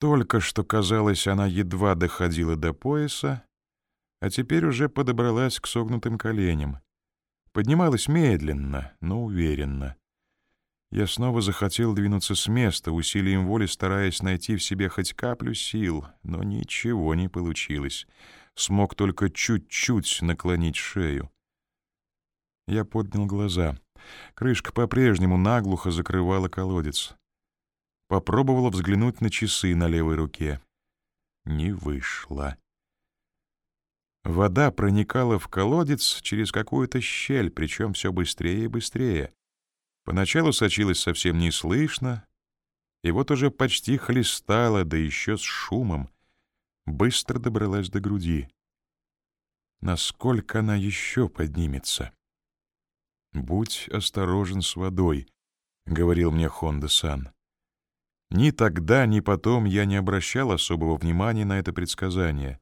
Только что, казалось, она едва доходила до пояса, а теперь уже подобралась к согнутым коленям. Поднималась медленно, но уверенно. Я снова захотел двинуться с места, усилием воли стараясь найти в себе хоть каплю сил, но ничего не получилось. Смог только чуть-чуть наклонить шею. Я поднял глаза. Крышка по-прежнему наглухо закрывала колодец. Попробовала взглянуть на часы на левой руке. Не вышло. Вода проникала в колодец через какую-то щель, причем все быстрее и быстрее. Поначалу сочилась совсем неслышно, и вот уже почти хлестала, да еще с шумом. Быстро добралась до груди. Насколько она еще поднимется? «Будь осторожен с водой», — говорил мне Хонда-сан. Ни тогда, ни потом я не обращал особого внимания на это предсказание.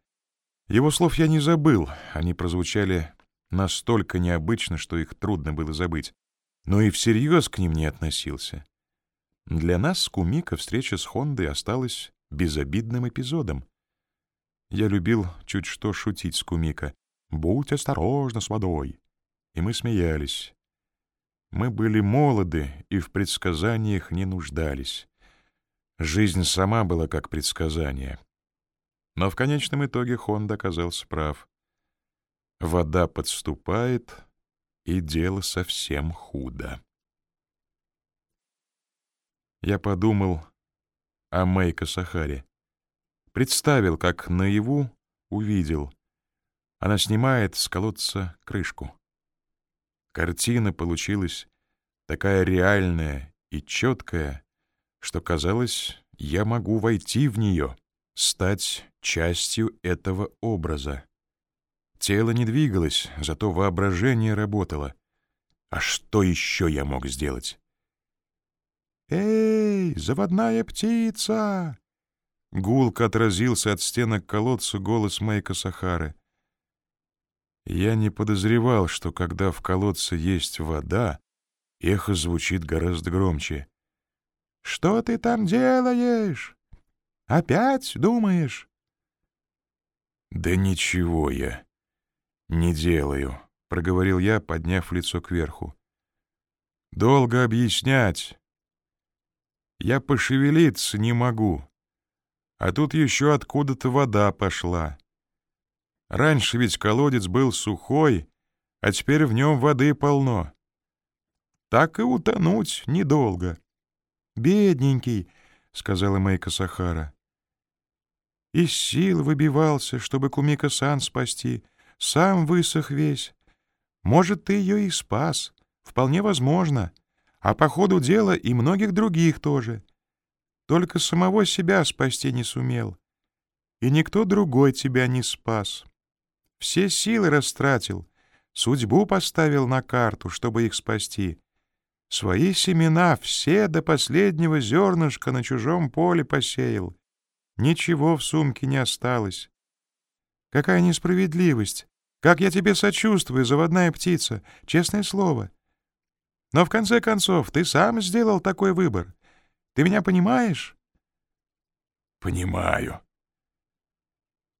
Его слов я не забыл, они прозвучали настолько необычно, что их трудно было забыть, но и всерьез к ним не относился. Для нас с Кумика встреча с Хондой осталась безобидным эпизодом. Я любил чуть что шутить с Кумика. «Будь осторожна с водой!» И мы смеялись. Мы были молоды и в предсказаниях не нуждались. Жизнь сама была как предсказание. Но в конечном итоге Хонда оказался прав. Вода подступает, и дело совсем худо. Я подумал о Мэйко Сахаре. Представил, как наяву увидел. Она снимает с колодца крышку. Картина получилась такая реальная и четкая, что казалось, я могу войти в нее, стать частью этого образа. Тело не двигалось, зато воображение работало. А что еще я мог сделать? «Эй, заводная птица!» Гулко отразился от стенок колодца голос Майка Сахары. Я не подозревал, что когда в колодце есть вода, эхо звучит гораздо громче. «Что ты там делаешь? Опять думаешь?» «Да ничего я не делаю», — проговорил я, подняв лицо кверху. «Долго объяснять. Я пошевелиться не могу. А тут еще откуда-то вода пошла. Раньше ведь колодец был сухой, а теперь в нем воды полно. Так и утонуть недолго». «Бедненький», — сказала Майка Сахара. Из сил выбивался, чтобы Кумика-сан спасти. Сам высох весь. Может, ты ее и спас. Вполне возможно. А по ходу дела и многих других тоже. Только самого себя спасти не сумел. И никто другой тебя не спас. Все силы растратил, судьбу поставил на карту, чтобы их спасти. Свои семена все до последнего зернышка на чужом поле посеял. Ничего в сумке не осталось. Какая несправедливость! Как я тебе сочувствую, заводная птица, честное слово. Но в конце концов ты сам сделал такой выбор. Ты меня понимаешь? Понимаю.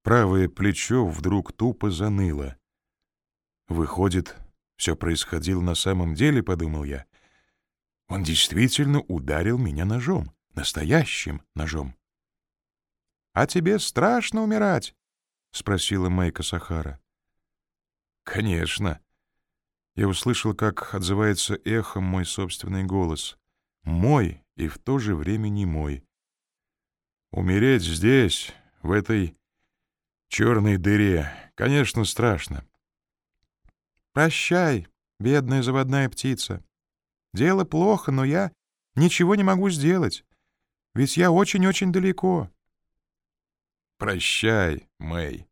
Правое плечо вдруг тупо заныло. Выходит, все происходило на самом деле, подумал я. Он действительно ударил меня ножом, настоящим ножом. «А тебе страшно умирать?» — спросила Майка Сахара. «Конечно». Я услышал, как отзывается эхом мой собственный голос. Мой и в то же время не мой. Умереть здесь, в этой черной дыре, конечно, страшно. «Прощай, бедная заводная птица. Дело плохо, но я ничего не могу сделать, ведь я очень-очень далеко». Прощай, Мэй.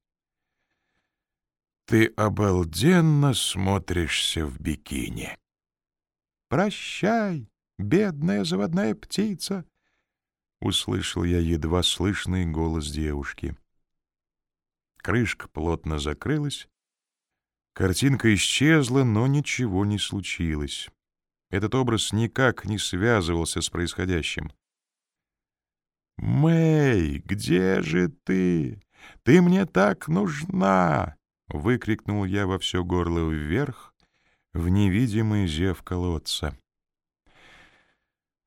Ты обалденно смотришься в бикини. Прощай, бедная заводная птица, услышал я едва слышный голос девушки. Крышка плотно закрылась. Картинка исчезла, но ничего не случилось. Этот образ никак не связывался с происходящим. «Мэй, где же ты? Ты мне так нужна!» — выкрикнул я во все горло вверх в невидимый зев колодца.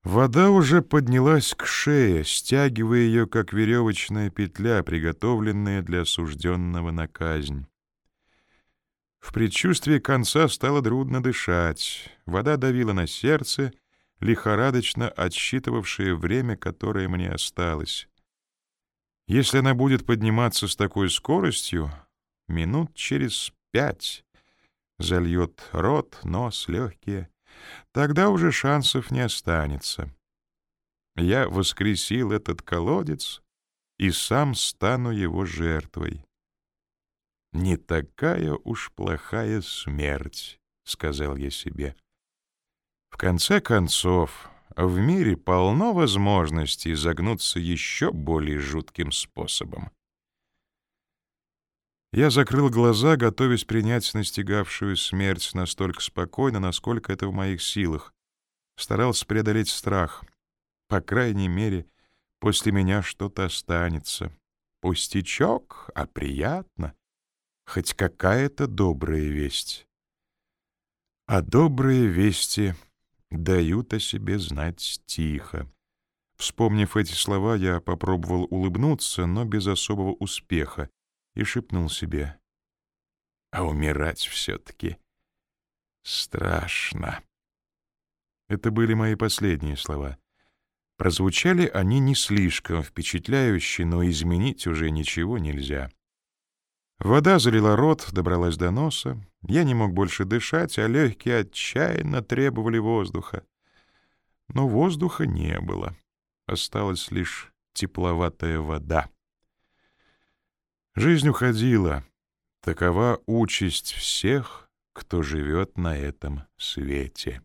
Вода уже поднялась к шее, стягивая ее, как веревочная петля, приготовленная для осужденного на казнь. В предчувствии конца стало трудно дышать. Вода давила на сердце, лихорадочно отсчитывавшее время, которое мне осталось. Если она будет подниматься с такой скоростью, минут через пять зальет рот, нос, легкие, тогда уже шансов не останется. Я воскресил этот колодец и сам стану его жертвой. «Не такая уж плохая смерть», — сказал я себе. В конце концов, в мире полно возможностей загнуться еще более жутким способом. Я закрыл глаза, готовясь принять настигавшую смерть настолько спокойно, насколько это в моих силах. Старался преодолеть страх. По крайней мере, после меня что-то останется. Пустячок, а приятно хоть какая-то добрая весть. А добрые вести дают о себе знать тихо. Вспомнив эти слова, я попробовал улыбнуться, но без особого успеха, и шепнул себе. А умирать все-таки страшно. Это были мои последние слова. Прозвучали они не слишком впечатляюще, но изменить уже ничего нельзя. Вода залила рот, добралась до носа. Я не мог больше дышать, а легкие отчаянно требовали воздуха. Но воздуха не было. Осталась лишь тепловатая вода. Жизнь уходила. Такова участь всех, кто живет на этом свете.